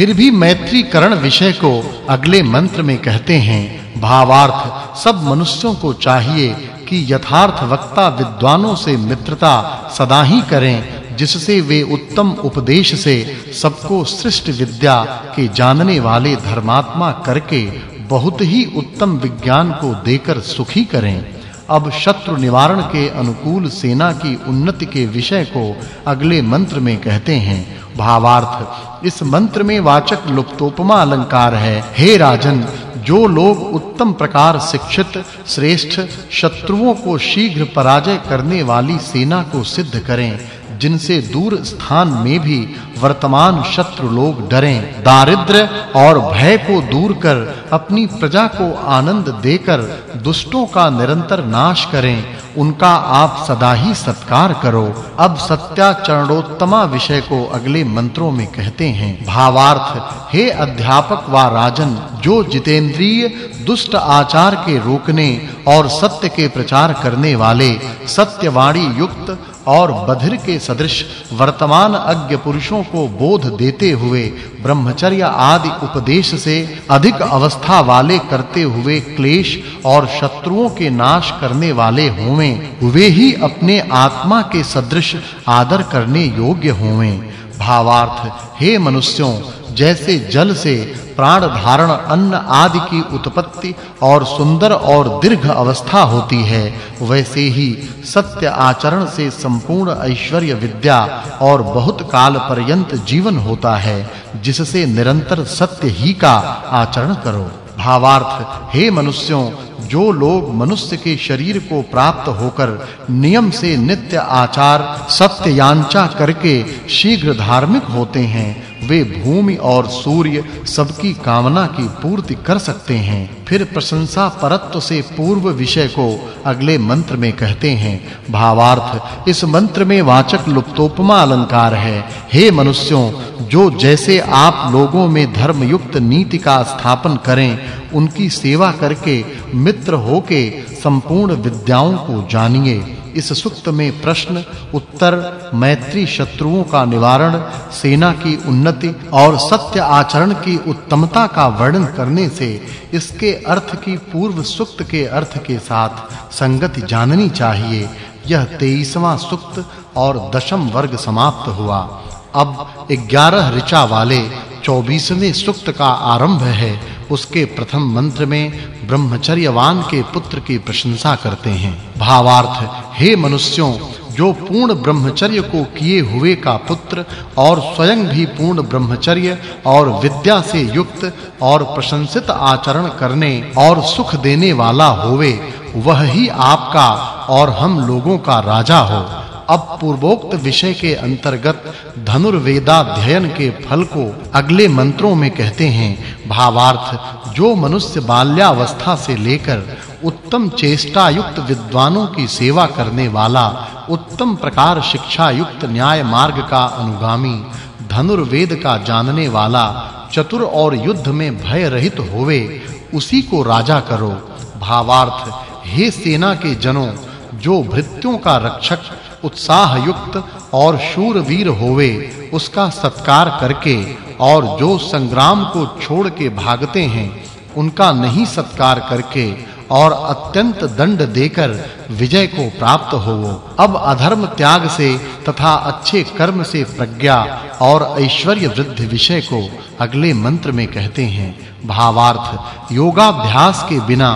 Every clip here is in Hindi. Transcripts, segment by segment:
फिर भी मैत्रीकरण विषय को अगले मंत्र में कहते हैं, भावार्थ, सब मनुष्यों को चाहिए कि यथार्थ वक्ता विद्वानों से मित्रता सदा ही करें, जिससे वे उत्तम उपदेश से सबको सृष्ट विद्या के जानने वाले धर्मात्मा करके बहुत ही उत्तम विज्ञान को देकर सुखी करें। अब शत्रु निवारण के अनुकूल सेना की उन्नति के विषय को अगले मंत्र में कहते हैं। भावार्थ, इस मंत्र में वाचक् लुप्तोपमा अलंकार है। हे राजन, जो लोग उत्तम प्रकार शिक्षित, श्रेष्ठ शत्रुओं को शीघ्र पराजय करने वाली सेना को सिद्ध करें जिनसे दूर स्थान में भी वर्तमान शत्रु लोग डरें। दारिद्र और भय को दूर कर अपनी प्रजा को आनंद देकर दुष्टों का निरंतर नाश करें। उनका आप सदा ही सत्कार करो। अब सत्याचरणोत्तमा विषय को अगले मंत्रों में कहते हैं। भावार्थ, हे अध्यापक व राजन, जो जितेंद्रिय, दुष्ट आचार के रोकने और सत्य के प्रचार करने वाले, सत्यवाणी युक्त और बधिर के सदृश वर्तमान अज्ञ पुरुषों को बोध देते हुए, ब्रह्मचर्य आदि उपदेश से अधिक अवस्था वाले करते हुए क्लेश और शत्रुओं के नाश करने वाले होवें, वे ही अपने आत्मा के सदृश आदर करने योग्य होवें। भावार्थ, हे मनुष्यों, जैसे जल से प्राण धारण अन्न आदि की उत्पत्ति और सुंदर और दीर्घ अवस्था होती है, वैसे ही सत्य आचरण से संपूर्ण ऐश्वर्य विद्या और बहुत काल पर्यंत जीवन होता है, जिससे निरंतर सत्य ही का आचरण करो। भावार्थ, हे मनुष्यों जो लोग मनुष्य के शरीर को प्राप्त होकर नियम से नित्य आचार, सत्य यांचा करके शीघ्र धार्मिक होते हैं, वे भूमि और सूर्य सबकी कामना की पूर्ति कर सकते हैं। फिर प्रशंसा परत्व से पूर्व विषय को अगले मंत्र में कहते हैं। भावार्थ, इस मंत्र में वाचक् लुप्तोपमा अलंकार है। हे मनुष्यों, जो जैसे आप लोगों में धर्म युक्त नीति का स्थापन करें, उनकी सेवा करके मित्र होके संपूर्ण विद्याओं को जानिए। इस सुक्त में प्रश्न, उत्तर, मैत्री शत्रुओं का निवारण, सेना की उन्नति और सत्य आचरण की उत्तमता का वर्णन करने से इसके अर्थ की पूर्व सुक्त के अर्थ के साथ संगति जाननी चाहिए। यह 23वां सुक्त और दशम वर्ग समाप्त हुआ। अब 11 ऋचा वाले 24वें सुक्त का आरंभ है। उसके प्रथम मंत्र में ब्रह्मचर्यवान के पुत्र की प्रशंसा करते हैं। भावार्थ, हे मनुष्यों, जो पूर्ण ब्रह्मचर्य को किए हुए का पुत्र और स्वयं भी पूर्ण ब्रह्मचर्य और विद्या से युक्त और प्रशंसित आचरण करने और सुख देने वाला होवे, वह ही आपका और हम लोगों का राजा हो। अब पूर्वोक्त विषय के अंतर्गत धनुर्वेदाध्ययन के फल को अगले मंत्रों में कहते हैं। भावार्थ, जो मनुष्य बाल्यावस्था से लेकर उत्तम चेष्टा युक्त विद्वानों की सेवा करने वाला उत्तम प्रकार शिक्षा युक्त न्याय मार्ग का अनुगामी धनुर्वेद का जानने वाला चतुर और युद्ध में भय रहित होवे, उसी को राजा करो। भावार्थ, हे सेना के जनों, जो भृत्यों का रक्षक उत्साह युक्त और शूरवीर होवे, उसका सत्कार करके और जो संग्राम को छोड़ के भागते हैं, उनका नहीं सत्कार करके और अत्यंत दंड देकर विजय को प्राप्त होवो। अब अधर्म त्याग से तथा अच्छे कर्म से प्रज्ञा और ऐश्वर्य वृद्धि विषय को अगले मंत्र में कहते हैं। भावार्थ, योगाभ्यास के बिना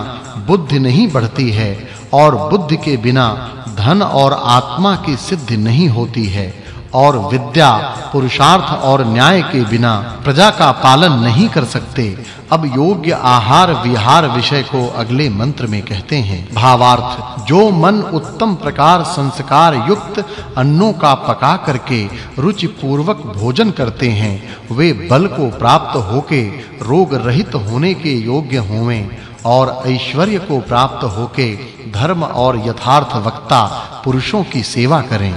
बुद्धि नहीं बढ़ती है और बुद्धि के बिना धन और आत्मा की सिद्धि नहीं होती है, और विद्या, पुरुषार्थ और न्याय के बिना प्रजा का पालन नहीं कर सकते। अब योग्य आहार विहार विषय को अगले मंत्र में कहते हैं। भावार्थ, जो मन उत्तम प्रकार संस्कार युक्त अन्नों का पका करके रुचि पूर्वक भोजन करते हैं, वे बल को प्राप्त होके रोग रहित होने के योग्य होवें। और ऐश्वर्य को प्राप्त होके धर्म और यथार्थ वक्ता पुरुषों की सेवा करें।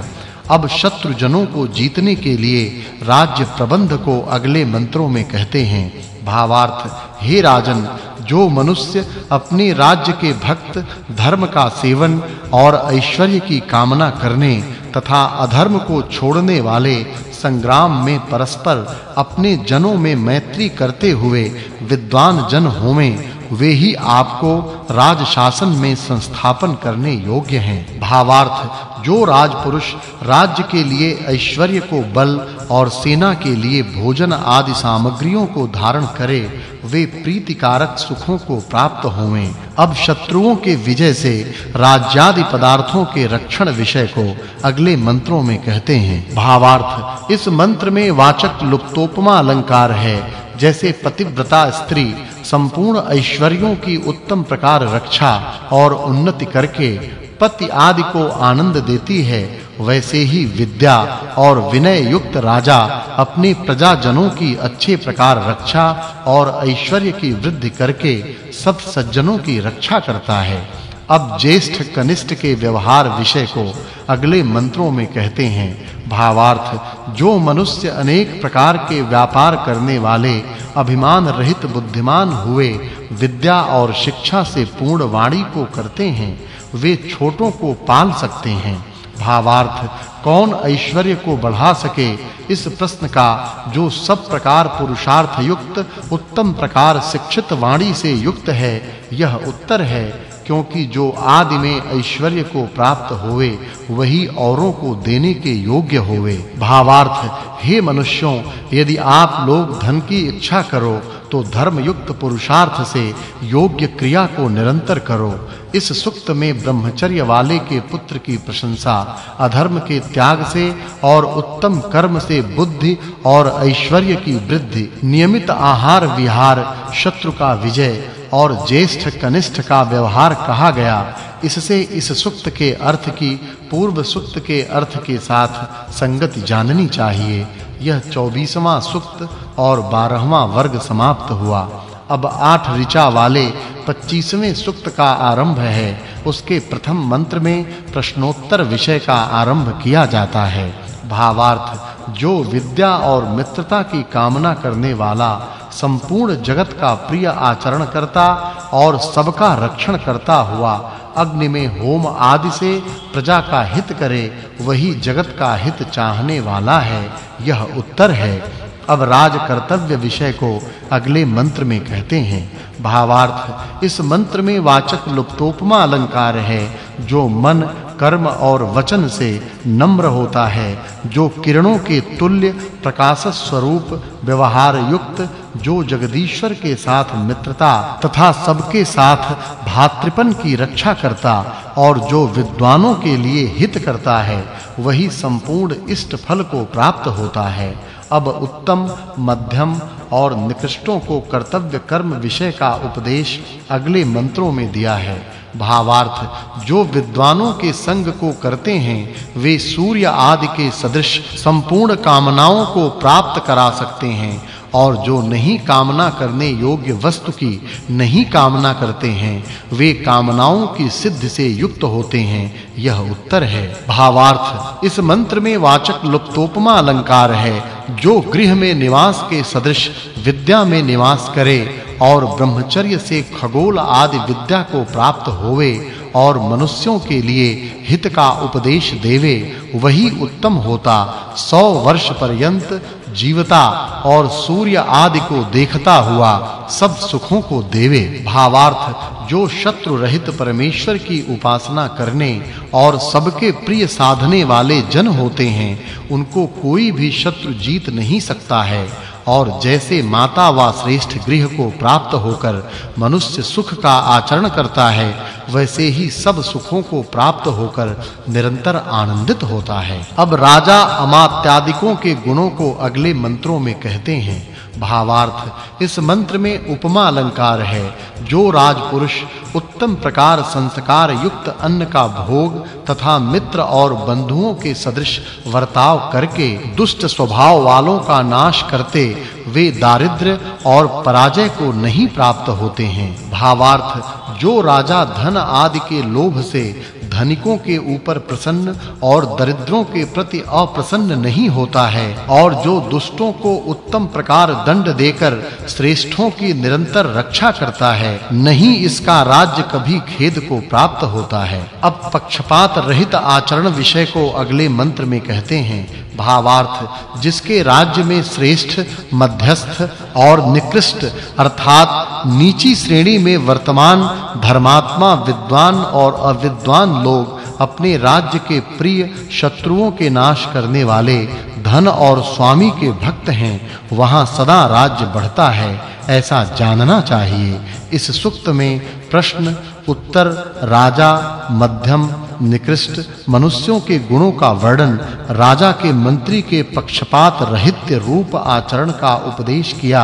अब शत्रु जनों को जीतने के लिए राज्य प्रबंध को अगले मंत्रों में कहते हैं। भावार्थ, हे राजन, जो मनुष्य अपने राज्य के भक्त, धर्म का सेवन और ऐश्वर्य की कामना करने तथा अधर्म को छोड़ने वाले संग्राम में परस्पर अपने जनों में मैत्री करते हुए विद्वान जन होवें वे ही आपको राज शासन में संस्थापन करने योग्य हैं। भावार्थ, जो राजपुरुष राज्य के लिए ऐश्वर्य को बल और सेना के लिए भोजन आदि सामग्रियों को धारण करे, वे प्रीतिकारक सुखों को प्राप्त होवें। अब शत्रुओं के विजय से राज्यादि पदार्थों के रक्षण विषय को अगले मंत्रों में कहते हैं। भावार्थ, इस मंत्र में वाचक् लुप्तोपमा अलंकार है, जैसे पतिव्रता स्त्री संपूर्ण ऐश्वर्यों की उत्तम प्रकार रक्षा और उन्नति करके पति आदि को आनंद देती है, वैसे ही विद्या और विनय युक्त राजा अपने प्रजाजनों की अच्छे प्रकार रक्षा और ऐश्वर्य की वृद्धि करके सब सज्जनों की रक्षा करता है। अब ज्येष्ठ कनिष्ठ के व्यवहार विषय को अगले मंत्रों में कहते हैं, भावार्थ, जो मनुष्य अनेक प्रकार के व्यापार करने वाले, अभिमान रहित बुद्धिमान हुए, विद्या और शिक्षा से पूर्ण वाणी को करते हैं, वे छोटों को पाल सकते हैं। भावार्थ, कौन ऐश्वर्य को बढ़ा सके? इस प्रश्न का, जो सब प्रकार पुरुषार्थ युक्त उत्तम प्रकार शिक्षित वाणी से युक्त है, यह उत्तर है क्योंकि जो आदि में ऐश्वर्य को प्राप्त होवे, वही औरों को देने के योग्य होवे। भावार्थ, हे मनुष्यों, यदि आप लोग धन की इच्छा करो तो धर्म युक्त पुरुषार्थ से योग्य क्रिया को निरंतर करो। इस सुक्त में ब्रह्मचर्य वाले के पुत्र की प्रशंसा, अधर्म के त्याग से और उत्तम कर्म से बुद्धि और ऐश्वर्य की वृद्धि, नियमित आहार विहार, शत्रु का विजय और ज्येष्ठ कनिष्ठ का व्यवहार कहा गया। इससे इस सुक्त के अर्थ की, पूर्व सुक्त के अर्थ के साथ संगति जाननी चाहिए। यह 24वां सुक्त और 12वां वर्ग समाप्त हुआ। अब आठ ऋचा वाले 25वें सुक्त का आरंभ है। उसके प्रथम मंत्र में प्रश्नोत्तर विषय का आरंभ किया जाता है। भावार्थ, जो विद्या और मित्रता की कामना करने वाला, संपूर्ण जगत का प्रिय आचरण करता और सबका रक्षण करता हुआ अग्नि में होम आदि से प्रजा का हित करे, वही जगत का हित चाहने वाला है, यह उत्तर है। अब राज कर्तव्य विषय को अगले मंत्र में कहते हैं। भावार्थ, इस मंत्र में वाचक् लुप्तोपमा अलंकार है, जो मन कर्म और वचन से नम्र होता है, जो किरणों के तुल्य प्रकाश स्वरूप व्यवहार युक्त, जो जगदीश्वर के साथ मित्रता तथा सबके साथ भातृपन की रक्षा करता और जो विद्वानों के लिए हित करता है, वही संपूर्ण इष्ट फल को प्राप्त होता है। अब उत्तम, मध्यम और निकृष्टों को कर्तव्य कर्म विषय का उपदेश अगले मंत्रों में दिया है। भावार्थ, जो विद्वानों के संग को करते हैं, वे सूर्य आदि के सदृश, संपूर्ण कामनाओं को प्राप्त करा सकते हैं। और जो नहीं कामना करने योग्य वस्तु की नहीं कामना करते हैं, वे कामनाओं की सिद्धि से युक्त होते हैं। यह उत्तर है। भावार्थ, इस मंत्र में वाचक् लुप्तोपमा अलंकार है, जो गृह में निवास के सदृश विद्या में निवास करे और ब्रह्मचर्य से खगोल आदि विद्या को प्राप्त होवे। और मनुष्यों के लिए हित का उपदेश देवे, वही उत्तम होता। सौ वर्ष पर्यंत जीवता और सूर्य आदि को देखता हुआ सब सुखों को देवे। भावार्थ, जो शत्रु रहित परमेश्वर की उपासना करने और सबके प्रिय साधने वाले जन होते हैं, उनको कोई भी शत्रु जीत नहीं सकता है। और जैसे माता व श्रेष्ठ गृह को प्राप्त होकर मनुष्य सुख का आचरण करता है वैसे ही सब सुखों को प्राप्त होकर निरंतर आनंदित होता है। अब राजा अमात्यादिकों के गुणों को अगले मंत्रों में कहते हैं। भावार्थ। इस मंत्र में उपमा अलंकार है। जो राजपुरुष उत्तम प्रकार संस्कार युक्त अन्न का भोग तथा मित्र और बंधुओं के सदृश वर्ताव करके दुष्ट स्वभाव वालों का नाश करते, वे दारिद्र्य और पराजय को नहीं प्राप्त होते हैं। भावार्थ, जो राजा धन आदि के लोभ से धनिकों के ऊपर प्रसन्न और दरिद्रों के प्रति अप्रसन्न नहीं होता है, और जो दुष्टों को उत्तम प्रकार दंड देकर श्रेष्ठों की निरंतर रक्षा करता है, नहीं इसका राज्य कभी खेद को प्राप्त होता है। अब पक्षपात रहित आचरण विषय को अगले मंत्र में कहते हैं, भावार्थ, जिसके राज्य में श्रेष्ठ, मध्यस्थ और निकृष्ट, अर्थात नीची श्रेणी में वर्तमान, धर्मात्मा, विद्वान और अविद्वान लोग अपने राज्य के प्रिय शत्रुओं के नाश करने वाले धन और स्वामी के भक्त हैं, वहाँ सदा राज्य बढ़ता है, ऐसा जानना चाहिए। इस सुक्त में प्रश्न, उत्तर, राजा, मध्यम, निकृष्ट, मनुष्यों के गुणों का वर्णन, राजा के मंत्री के पक्षपात रहित रूप आचरण का उपदेश किया,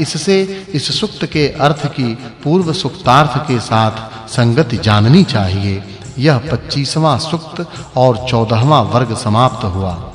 इससे इस सुक्त के अर्थ की पूर्व सुक्तार्थ के साथ संगति जाननी चाहिए। यह 25वां सूक्त और 14वां वर्ग समाप्त हुआ।